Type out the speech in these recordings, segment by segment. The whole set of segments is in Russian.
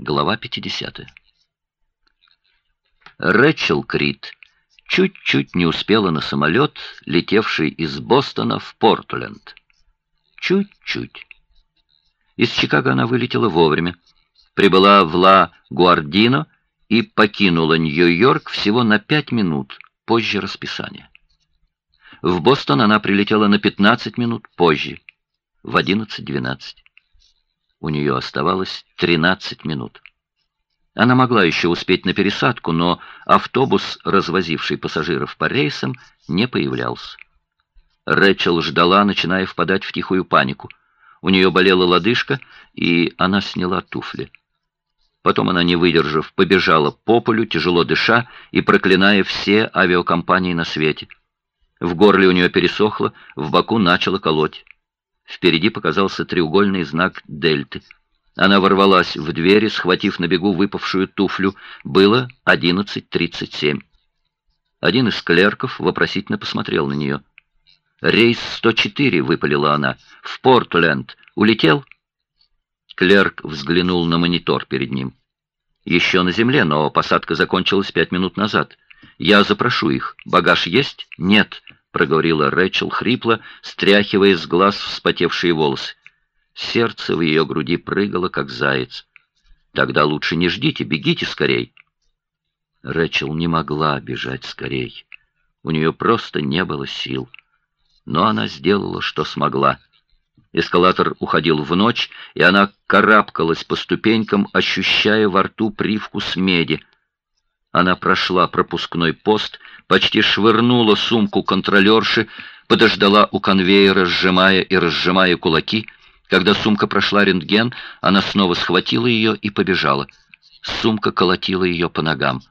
Глава 50. Рэчел Крид чуть-чуть не успела на самолет, летевший из Бостона в Портленд. Чуть-чуть. Из Чикаго она вылетела вовремя, прибыла в Ла-Гуардино и покинула Нью-Йорк всего на пять минут позже расписания. В Бостон она прилетела на 15 минут позже, в 11.12. У нее оставалось 13 минут. Она могла еще успеть на пересадку, но автобус, развозивший пассажиров по рейсам, не появлялся. Рэчел ждала, начиная впадать в тихую панику. У нее болела лодыжка, и она сняла туфли. Потом она, не выдержав, побежала по полю, тяжело дыша и проклиная все авиакомпании на свете. В горле у нее пересохло, в боку начало колоть. Впереди показался треугольный знак дельты. Она ворвалась в двери, схватив на бегу выпавшую туфлю. Было 11.37. Один из клерков вопросительно посмотрел на нее. «Рейс 104», — выпалила она. «В Портленд. Улетел?» Клерк взглянул на монитор перед ним. «Еще на земле, но посадка закончилась пять минут назад. Я запрошу их. Багаж есть?» «Нет», — проговорила Рэчел хрипло, стряхивая с глаз вспотевшие волосы. Сердце в ее груди прыгало, как заяц. «Тогда лучше не ждите, бегите скорей!» Рэчел не могла бежать скорей. У нее просто не было сил. Но она сделала, что смогла. Эскалатор уходил в ночь, и она карабкалась по ступенькам, ощущая во рту привкус меди. Она прошла пропускной пост, почти швырнула сумку контролерши, подождала у конвейера, сжимая и разжимая кулаки. Когда сумка прошла рентген, она снова схватила ее и побежала. Сумка колотила ее по ногам.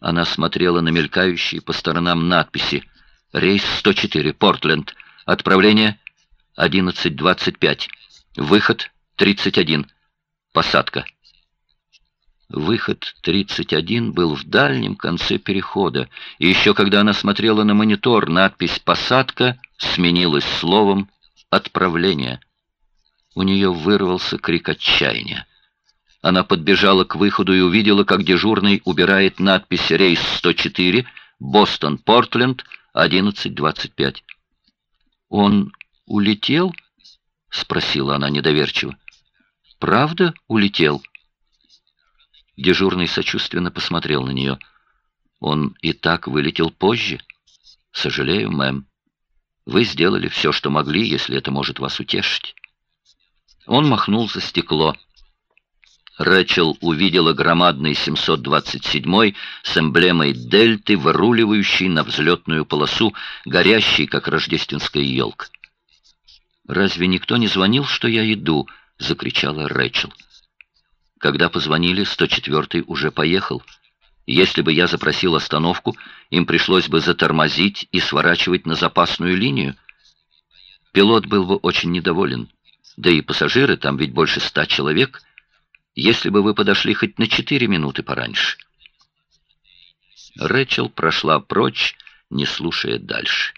Она смотрела на мелькающие по сторонам надписи. «Рейс 104, Портленд. Отправление 11.25. Выход 31. Посадка». Выход 31 был в дальнем конце перехода, и еще когда она смотрела на монитор, надпись «Посадка» сменилась словом «Отправление». У нее вырвался крик отчаяния. Она подбежала к выходу и увидела, как дежурный убирает надпись «Рейс 104, Бостон, Портленд, 11.25». «Он улетел?» — спросила она недоверчиво. «Правда улетел?» Дежурный сочувственно посмотрел на нее. «Он и так вылетел позже?» «Сожалею, мэм. Вы сделали все, что могли, если это может вас утешить». Он махнул за стекло. Рэчел увидела громадный 727 с эмблемой дельты, выруливающий на взлетную полосу, горящий, как рождественская елка. «Разве никто не звонил, что я иду?» — закричала Рэчел. Когда позвонили, 104-й уже поехал. Если бы я запросил остановку, им пришлось бы затормозить и сворачивать на запасную линию. Пилот был бы очень недоволен. Да и пассажиры, там ведь больше ста человек. Если бы вы подошли хоть на четыре минуты пораньше. Рэчел прошла прочь, не слушая дальше.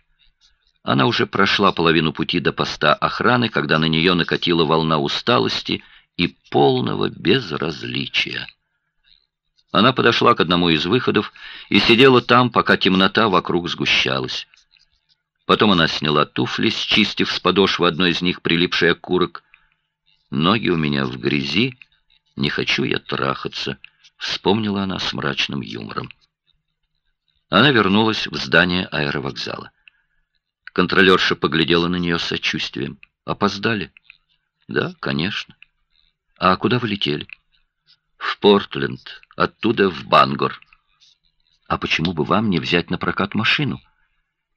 Она уже прошла половину пути до поста охраны, когда на нее накатила волна усталости и полного безразличия. Она подошла к одному из выходов и сидела там, пока темнота вокруг сгущалась. Потом она сняла туфли, счистив с подошвы одной из них прилипший окурок. «Ноги у меня в грязи, не хочу я трахаться», — вспомнила она с мрачным юмором. Она вернулась в здание аэровокзала. Контролерша поглядела на нее с сочувствием. «Опоздали?» «Да, конечно». «А куда вы летели?» «В Портленд, оттуда в Бангор». «А почему бы вам не взять на прокат машину?»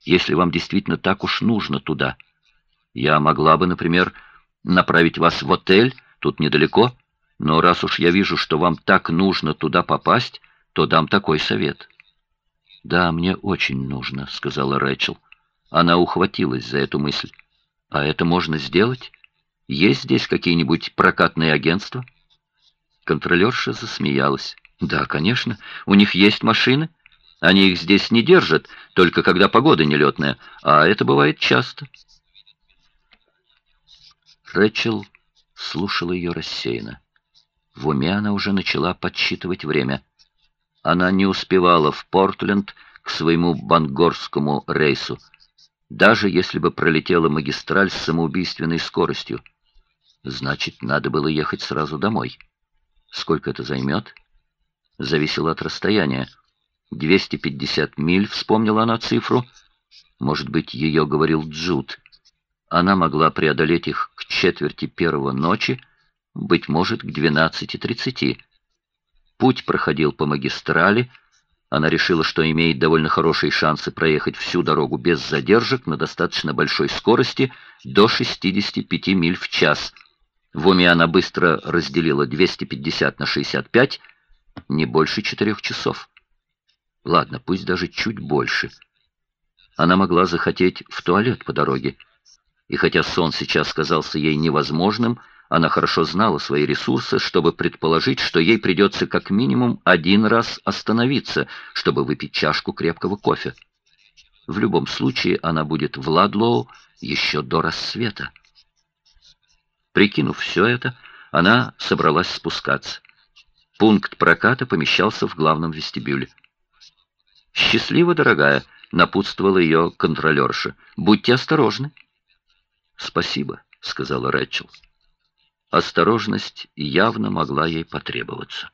если вам действительно так уж нужно туда. Я могла бы, например, направить вас в отель, тут недалеко, но раз уж я вижу, что вам так нужно туда попасть, то дам такой совет». «Да, мне очень нужно», — сказала Рэчел. Она ухватилась за эту мысль. «А это можно сделать? Есть здесь какие-нибудь прокатные агентства?» Контролерша засмеялась. «Да, конечно, у них есть машины». Они их здесь не держат, только когда погода нелетная, а это бывает часто. Рэчел слушала ее рассеянно. В уме она уже начала подсчитывать время. Она не успевала в Портленд к своему бангорскому рейсу, даже если бы пролетела магистраль с самоубийственной скоростью. Значит, надо было ехать сразу домой. Сколько это займет? Зависело от расстояния. 250 миль, вспомнила она цифру. Может быть, ее говорил Джуд. Она могла преодолеть их к четверти первого ночи, быть может, к 12.30. Путь проходил по магистрали. Она решила, что имеет довольно хорошие шансы проехать всю дорогу без задержек на достаточно большой скорости до 65 миль в час. В уме она быстро разделила 250 на 65, не больше четырех часов. Ладно, пусть даже чуть больше. Она могла захотеть в туалет по дороге. И хотя сон сейчас казался ей невозможным, она хорошо знала свои ресурсы, чтобы предположить, что ей придется как минимум один раз остановиться, чтобы выпить чашку крепкого кофе. В любом случае она будет в Ладлоу еще до рассвета. Прикинув все это, она собралась спускаться. Пункт проката помещался в главном вестибюле. «Счастливо, дорогая», — напутствовала ее контролерша. «Будьте осторожны». «Спасибо», — сказала Рэчел. Осторожность явно могла ей потребоваться.